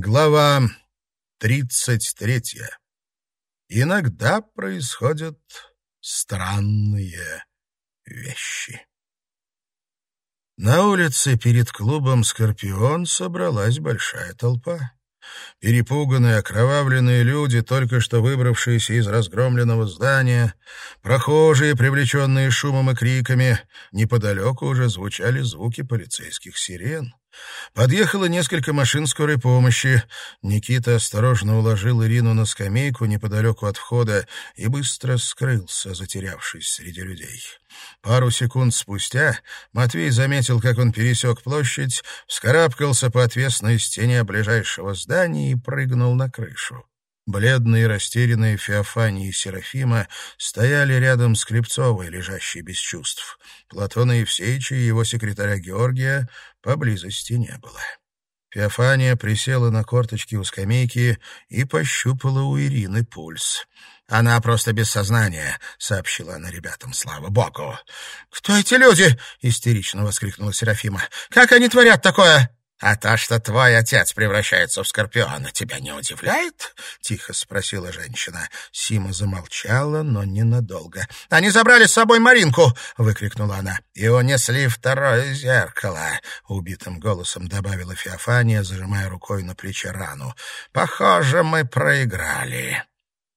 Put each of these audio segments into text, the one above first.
Глава тридцать третья. Иногда происходят странные вещи. На улице перед клубом «Скорпион» собралась большая толпа. Перепуганные, окровавленные люди, только что выбравшиеся из разгромленного здания, прохожие, привлеченные шумом и криками, неподалеку уже звучали звуки полицейских сирен. Подъехало несколько машин скорой помощи. Никита осторожно уложил Ирину на скамейку неподалеку от входа и быстро скрылся, затерявшись среди людей. Пару секунд спустя Матвей заметил, как он пересек площадь, вскарабкался по отвесной стене ближайшего здания и прыгнул на крышу. Бледные растерянные Феофания и Серафима стояли рядом с Клепцовой, лежащей без чувств. Платона Евсеича и его секретаря Георгия поблизости не было. Феофания присела на корточки у скамейки и пощупала у Ирины пульс. «Она просто без сознания», — сообщила она ребятам, слава богу. «Кто эти люди?» — истерично воскликнула Серафима. «Как они творят такое?» «А то, что твой отец превращается в скорпиона, тебя не удивляет?» — тихо спросила женщина. Сима замолчала, но ненадолго. «Они забрали с собой Маринку!» — выкрикнула она. «И унесли второе зеркало!» — убитым голосом добавила Феофания, зажимая рукой на плече рану. «Похоже, мы проиграли».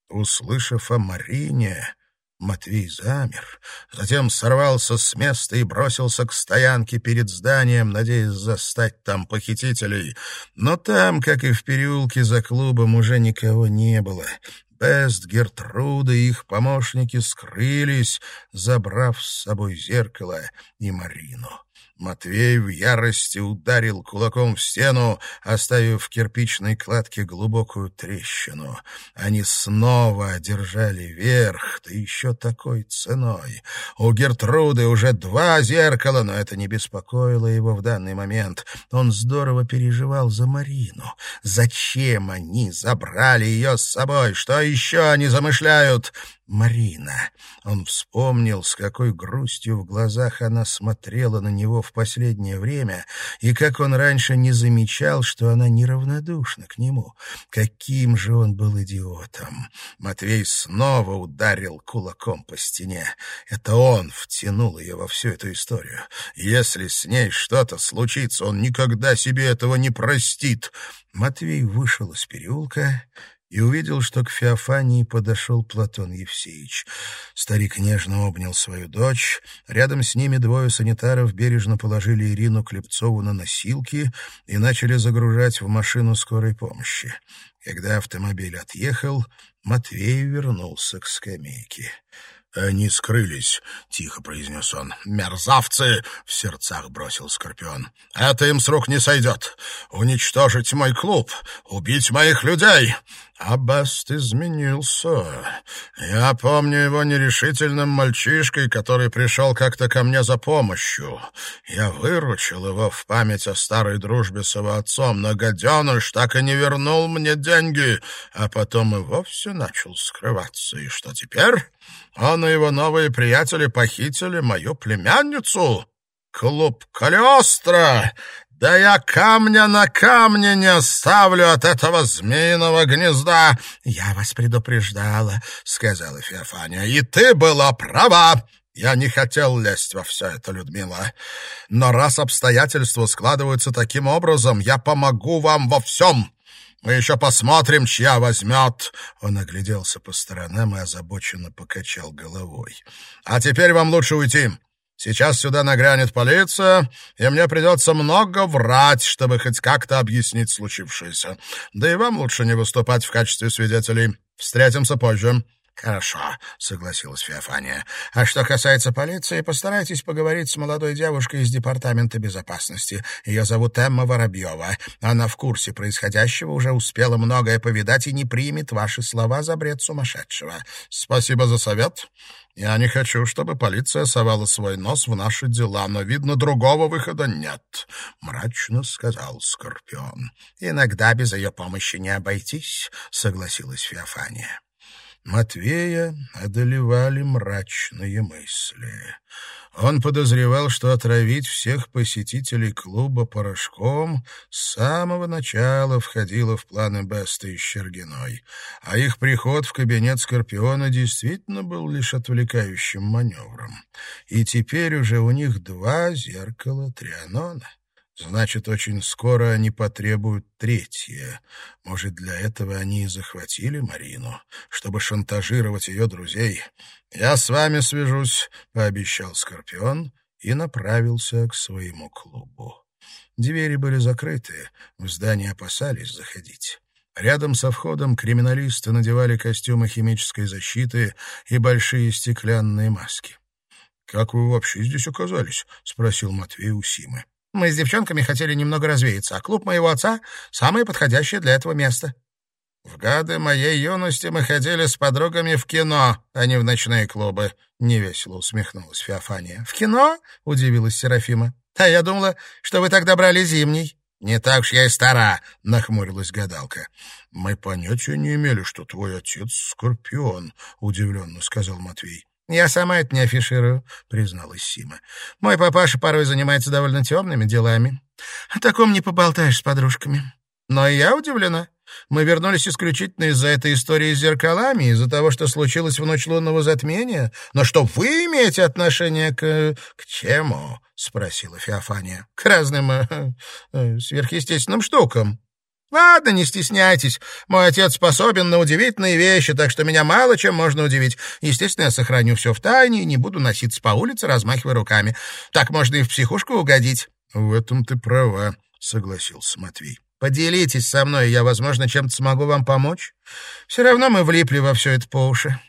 Услышав о Марине, Матвей замер, затем сорвался с места и бросился к стоянке перед зданием, надеясь застать там похитителей. Но там, как и в переулке за клубом, уже никого не было. Бест, Гертруда и их помощники скрылись, забрав с собой зеркало и Марину. Матвей в ярости ударил кулаком в стену, оставив в кирпичной кладке глубокую трещину. Они снова одержали верх, да еще такой ценой. У Гертруды уже два зеркала, но это не беспокоило его в данный момент. Он здорово переживал за Марину. Зачем они забрали ее с собой? Что еще они замышляют? Марина. Он вспомнил, с какой грустью в глазах она смотрела на него в последнее время, и как он раньше не замечал, что она неравнодушна к нему. Каким же он был идиотом! Матвей снова ударил кулаком по стене. Это он втянул ее во всю эту историю. Если с ней что-то случится, он никогда себе этого не простит. Матвей вышел из переулка и увидел, что к Феофании подошел Платон Евсеевич. Старик нежно обнял свою дочь. Рядом с ними двое санитаров бережно положили Ирину Клепцову на носилки и начали загружать в машину скорой помощи. Когда автомобиль отъехал, Матвей вернулся к скамейке. «Они скрылись», — тихо произнес он. «Мерзавцы!» — в сердцах бросил Скорпион. «Это им с рук не сойдет. Уничтожить мой клуб, убить моих людей. А Баст изменился. Я помню его нерешительным мальчишкой, который пришел как-то ко мне за помощью. Я выручил его в память о старой дружбе с его отцом, но гаденыш так и не вернул мне деньги, а потом и вовсе начал скрываться. И что теперь? Он и его новые приятели похитили мою племянницу. Клуб Калиостро да я камня на камне не оставлю от этого змеиного гнезда. Я вас предупреждала, сказала Феофания, и ты была права. Я не хотел лезть во все это, Людмила. Но раз обстоятельства складываются таким образом, я помогу вам во всем. Мы еще посмотрим, чья возьмет. Он огляделся по сторонам и озабоченно покачал головой. А теперь вам лучше уйти. Сейчас сюда нагрянет полиция, и мне придется много врать, чтобы хоть как-то объяснить случившееся. Да и вам лучше не выступать в качестве свидетелей. Встретимся позже». «Хорошо», — согласилась Феофания. «А что касается полиции, постарайтесь поговорить с молодой девушкой из Департамента безопасности. Ее зовут Эмма Воробьева. Она в курсе происходящего, уже успела многое повидать и не примет ваши слова за бред сумасшедшего. Спасибо за совет. Я не хочу, чтобы полиция совала свой нос в наши дела, но, видно, другого выхода нет», — мрачно сказал Скорпион. «Иногда без ее помощи не обойтись», — согласилась Феофания. Матвея одолевали мрачные мысли. Он подозревал, что отравить всех посетителей клуба порошком с самого начала входило в планы Беста и Щергиной, а их приход в кабинет Скорпиона действительно был лишь отвлекающим маневром. И теперь уже у них два зеркала Трианона. Значит, очень скоро они потребуют третье. Может, для этого они и захватили Марину, чтобы шантажировать ее друзей. «Я с вами свяжусь», — пообещал Скорпион и направился к своему клубу. Двери были закрыты, в здание опасались заходить. Рядом со входом криминалисты надевали костюмы химической защиты и большие стеклянные маски. «Как вы вообще здесь оказались?» — спросил Матвей у Симы. Мы с девчонками хотели немного развеяться, а клуб моего отца — самое подходящее для этого место. В гады моей юности мы ходили с подругами в кино, а не в ночные клубы. Невесело усмехнулась Феофания. В кино? Удивилась Серафима. Да я думала, что вы тогда брали зимний. «Не так уж я и стара», — нахмурилась гадалка. «Мы понятия не имели, что твой отец — скорпион», — удивленно сказал Матвей. «Я сама это не афиширую», — призналась Сима. «Мой папаша порой занимается довольно темными делами. О таком не поболтаешь с подружками. Но я удивлена. Мы вернулись исключительно из-за этой истории с зеркалами, из-за того, что случилось в ночь лунного затмения. Но что вы имеете отношение к... к чему?» — спросила Феофания. «К разным э, э, сверхъестественным штукам». «Ладно, не стесняйтесь. Мой отец способен на удивительные вещи, так что меня мало чем можно удивить. Естественно, я сохраню все в тайне и не буду носиться по улице, размахивая руками. Так можно и в психушку угодить». «В этом ты права», — согласился Матвей. «Поделитесь со мной, я, возможно, чем-то смогу вам помочь. Все равно мы влипли во все это по уши.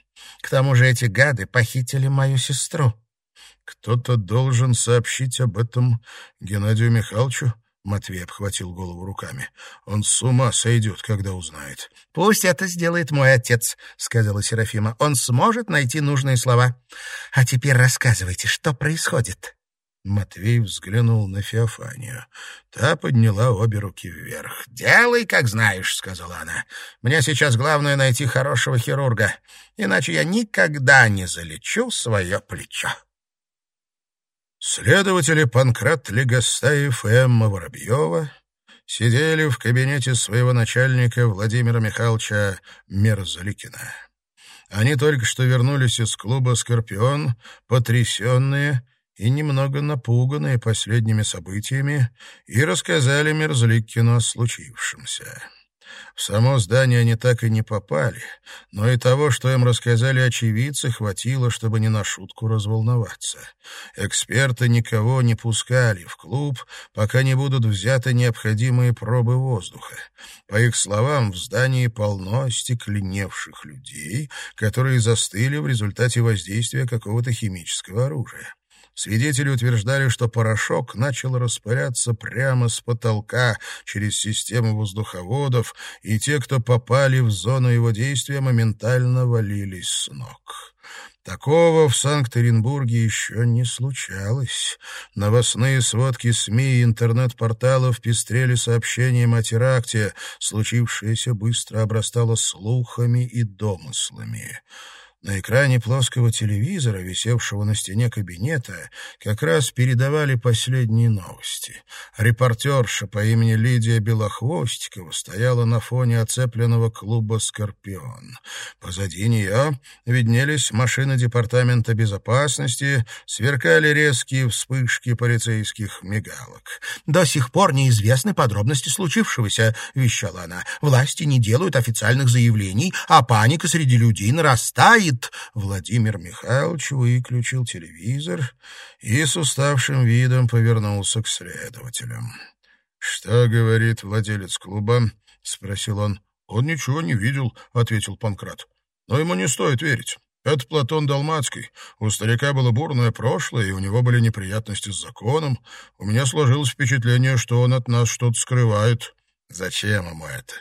К тому же эти гады похитили мою сестру». «Кто-то должен сообщить об этом Геннадию Михайловичу», Матвей обхватил голову руками. «Он с ума сойдет, когда узнает». «Пусть это сделает мой отец», — сказала Серафима. «Он сможет найти нужные слова. А теперь рассказывайте, что происходит». Матвей взглянул на Феофанию. Та подняла обе руки вверх. «Делай, как знаешь», — сказала она. «Мне сейчас главное найти хорошего хирурга, иначе я никогда не залечу свое плечо». Следователи Панкрат Легостаев и Эмма Воробьева сидели в кабинете своего начальника Владимира Михайловича Мерзликина. Они только что вернулись из клуба «Скорпион», потрясенные и немного напуганные последними событиями, и рассказали Мерзликину о случившемся. В само здание они так и не попали, но и того, что им рассказали очевидцы, хватило, чтобы не на шутку разволноваться. Эксперты никого не пускали в клуб, пока не будут взяты необходимые пробы воздуха. По их словам, в здании полно остекленевших людей, которые застыли в результате воздействия какого-то химического оружия. Свидетели утверждали, что порошок начал распыляться прямо с потолка через систему воздуховодов, и те, кто попали в зону его действия, моментально валились с ног. Такого в Санкт-Петербурге еще не случалось. Новостные сводки СМИ и интернет-порталов пестрели сообщением о теракте. Случившееся быстро обрастало слухами и домыслами. На экране плоского телевизора, висевшего на стене кабинета, как раз передавали последние новости. Репортерша по имени Лидия Белохвостикова стояла на фоне оцепленного клуба «Скорпион». Позади нее виднелись машины Департамента безопасности, сверкали резкие вспышки полицейских мигалок. «До сих пор неизвестны подробности случившегося», — вещала она. «Власти не делают официальных заявлений, а паника среди людей нарастает» спит!» Владимир Михайлович выключил телевизор и с уставшим видом повернулся к следователям. «Что говорит владелец клуба?» — спросил он. «Он ничего не видел», — ответил Панкрат. «Но ему не стоит верить. Это Платон Далмацкий. У старика было бурное прошлое, и у него были неприятности с законом. У меня сложилось впечатление, что он от нас что-то скрывает. Зачем ему это?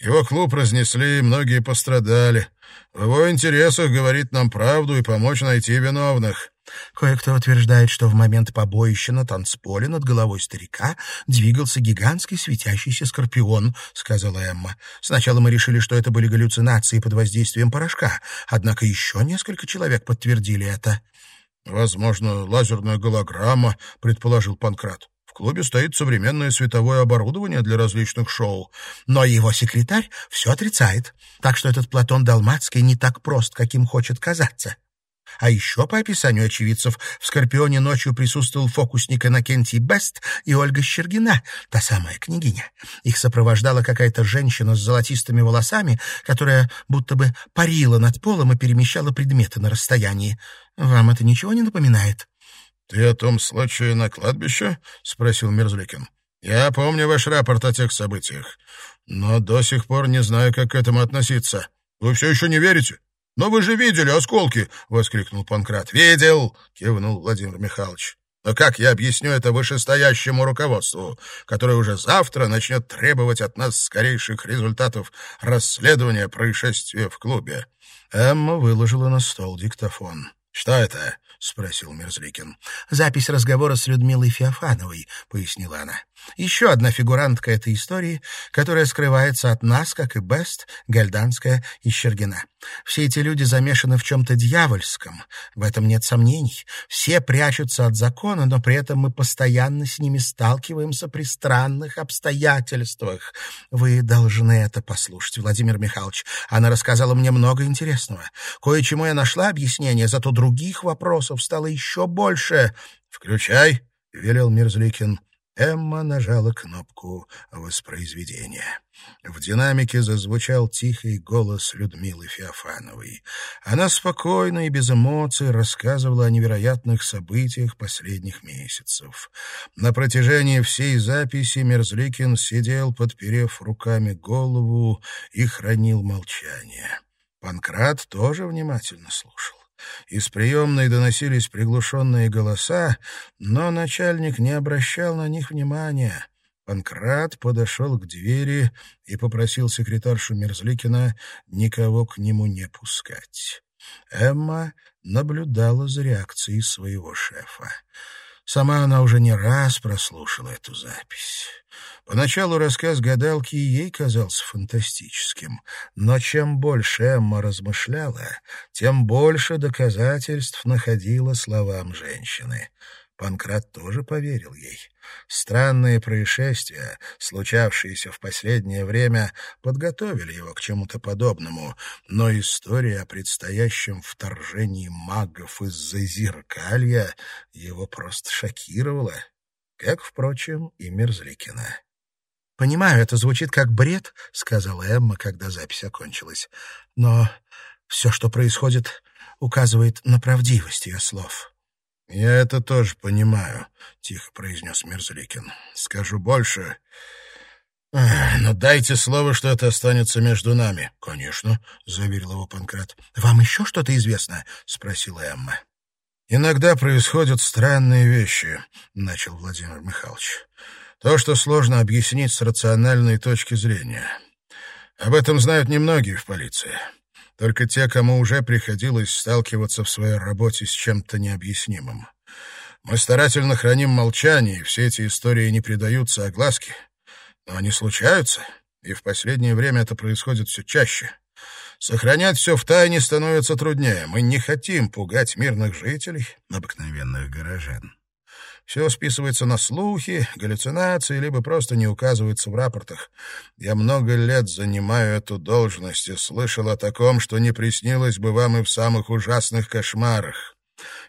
Его клуб разнесли, многие пострадали. В его интересах говорить нам правду и помочь найти виновных. Кое-кто утверждает, что в момент побоища на танцполе над головой старика двигался гигантский светящийся скорпион, — сказала Эмма. Сначала мы решили, что это были галлюцинации под воздействием порошка, однако еще несколько человек подтвердили это. — Возможно, лазерная голограмма, — предположил Панкрат. Клубе стоит современное световое оборудование для различных шоу. Но его секретарь все отрицает. Так что этот Платон Далмацкий не так прост, каким хочет казаться. А еще, по описанию очевидцев, в «Скорпионе» ночью присутствовал фокусник Иннокентий Бест и Ольга Щергина, та самая княгиня. Их сопровождала какая-то женщина с золотистыми волосами, которая будто бы парила над полом и перемещала предметы на расстоянии. Вам это ничего не напоминает? — Ты о том случае на кладбище? — спросил Мерзликин. — Я помню ваш рапорт о тех событиях, но до сих пор не знаю, как к этому относиться. Вы все еще не верите? «Но вы же видели осколки!» — воскликнул Панкрат. «Видел!» — кивнул Владимир Михайлович. «Но как я объясню это вышестоящему руководству, которое уже завтра начнет требовать от нас скорейших результатов расследования происшествия в клубе?» Эмма выложила на стол диктофон. «Что это?» — спросил Мерзликин. «Запись разговора с Людмилой Феофановой», — пояснила она. Еще одна фигурантка этой истории, которая скрывается от нас, как и Бест, Гальданская и Щергина. Все эти люди замешаны в чем-то дьявольском, в этом нет сомнений. Все прячутся от закона, но при этом мы постоянно с ними сталкиваемся при странных обстоятельствах. Вы должны это послушать, Владимир Михайлович. Она рассказала мне много интересного. Кое-чему я нашла объяснение, зато других вопросов стало еще больше. «Включай», — велел Мирзликин. Эмма нажала кнопку воспроизведения. В динамике зазвучал тихий голос Людмилы Феофановой. Она спокойно и без эмоций рассказывала о невероятных событиях последних месяцев. На протяжении всей записи Мерзликин сидел, подперев руками голову, и хранил молчание. Панкрат тоже внимательно слушал. Из приемной доносились приглушенные голоса, но начальник не обращал на них внимания. Панкрат подошел к двери и попросил секретаршу Мерзликина никого к нему не пускать. Эмма наблюдала за реакцией своего шефа. Сама она уже не раз прослушала эту запись. Поначалу рассказ гадалки ей казался фантастическим, но чем больше Эмма размышляла, тем больше доказательств находила словам женщины. Панкрат тоже поверил ей. Странные происшествия, случавшиеся в последнее время, подготовили его к чему-то подобному, но история о предстоящем вторжении магов из-за зеркалья его просто шокировала, как, впрочем, и Мерзликина. «Понимаю, это звучит как бред», — сказала Эмма, когда запись окончилась. «Но все, что происходит, указывает на правдивость ее слов». «Я это тоже понимаю», — тихо произнес Мерзликин. «Скажу больше. Но дайте слово, что это останется между нами». «Конечно», — заверил его Панкрат. «Вам еще что-то известно?» — спросила Эмма. «Иногда происходят странные вещи», — начал Владимир Михайлович. То, что сложно объяснить с рациональной точки зрения. Об этом знают немногие в полиции. Только те, кому уже приходилось сталкиваться в своей работе с чем-то необъяснимым. Мы старательно храним молчание, и все эти истории не придаются огласке. Но они случаются, и в последнее время это происходит все чаще. Сохранять все в тайне становится труднее. Мы не хотим пугать мирных жителей, обыкновенных горожан. Все списывается на слухи, галлюцинации, либо просто не указывается в рапортах. Я много лет занимаю эту должность и слышал о таком, что не приснилось бы вам и в самых ужасных кошмарах.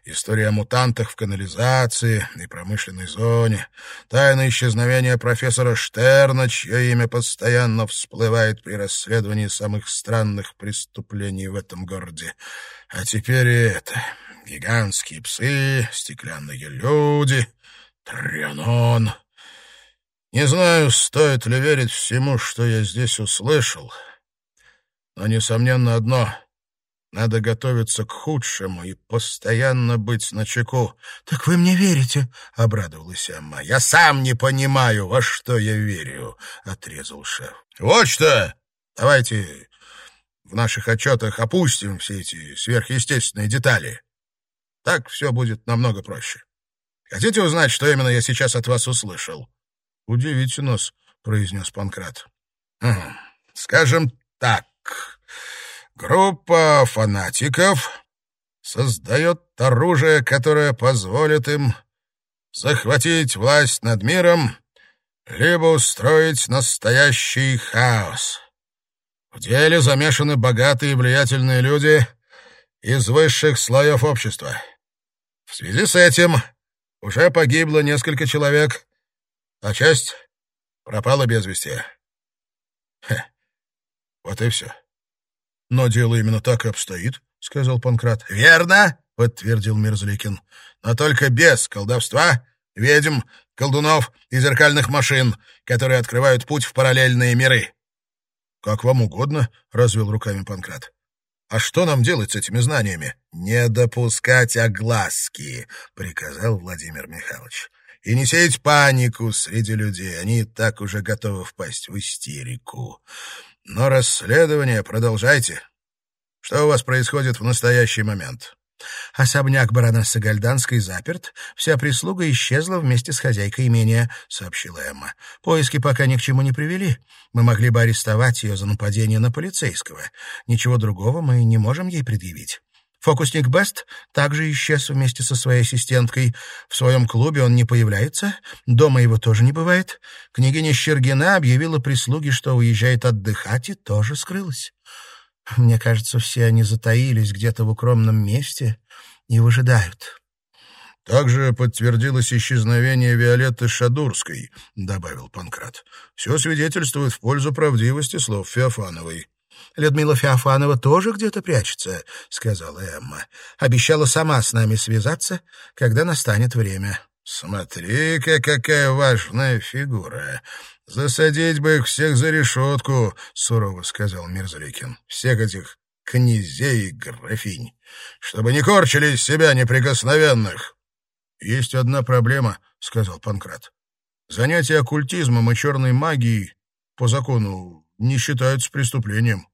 История о мутантах в канализации и промышленной зоне, тайна исчезновения профессора Штерна, чье имя постоянно всплывает при расследовании самых странных преступлений в этом городе. А теперь и это гигантские псы, стеклянные люди, Трианон. Не знаю, стоит ли верить всему, что я здесь услышал, но, несомненно, одно Надо готовиться к худшему и постоянно быть начеку. — Так вы мне верите? — обрадовалась Эмма. — Я сам не понимаю, во что я верю, — отрезал шеф. — Вот что! Давайте в наших отчетах опустим все эти сверхъестественные детали. Так все будет намного проще. Хотите узнать, что именно я сейчас от вас услышал? — Удивите нас, — произнес Панкрат. — Скажем так, Группа фанатиков создает оружие, которое позволит им захватить власть над миром, либо устроить настоящий хаос. В деле замешаны богатые и влиятельные люди из высших слоев общества. В связи с этим уже погибло несколько человек, а часть пропала без вести. Хе. Вот и все. — Но дело именно так и обстоит, — сказал Панкрат. — Верно, — подтвердил Мерзликин. — Но только без колдовства, ведьм, колдунов и зеркальных машин, которые открывают путь в параллельные миры. — Как вам угодно, — развел руками Панкрат. — А что нам делать с этими знаниями? — Не допускать огласки, — приказал Владимир Михайлович. — И не сеять панику среди людей, они так уже готовы впасть в истерику. Но расследование продолжайте. Что у вас происходит в настоящий момент? Особняк баронессы Гальданской заперт, вся прислуга исчезла вместе с хозяйкой имения, — сообщила Эмма. Поиски пока ни к чему не привели. Мы могли бы арестовать ее за нападение на полицейского. Ничего другого мы не можем ей предъявить. Фокусник Бест также исчез вместе со своей ассистенткой. В своем клубе он не появляется, дома его тоже не бывает. Княгиня Щергина объявила прислуге, что уезжает отдыхать, и тоже скрылась. Мне кажется, все они затаились где-то в укромном месте и выжидают. «Также подтвердилось исчезновение Виолетты Шадурской», — добавил Панкрат. «Все свидетельствует в пользу правдивости слов Феофановой». Людмила Феофанова тоже где-то прячется», — сказала Эмма. «Обещала сама с нами связаться, когда настанет время». «Смотри-ка, какая важная фигура! Засадить бы их всех за решетку», — сурово сказал Мирзаликин. «Всех этих князей и графинь, чтобы не корчили из себя неприкосновенных». «Есть одна проблема», — сказал Панкрат. «Занятия оккультизмом и черной магией по закону не считаются преступлением.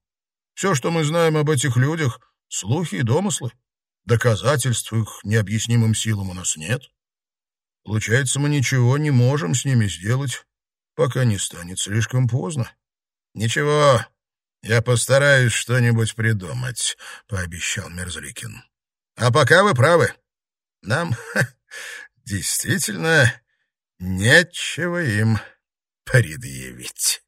Все, что мы знаем об этих людях, — слухи и домыслы. Доказательств их необъяснимым силам у нас нет. Получается, мы ничего не можем с ними сделать, пока не станет слишком поздно. — Ничего, я постараюсь что-нибудь придумать, — пообещал Мерзликин. — А пока вы правы. Нам ха, действительно нечего им предъявить.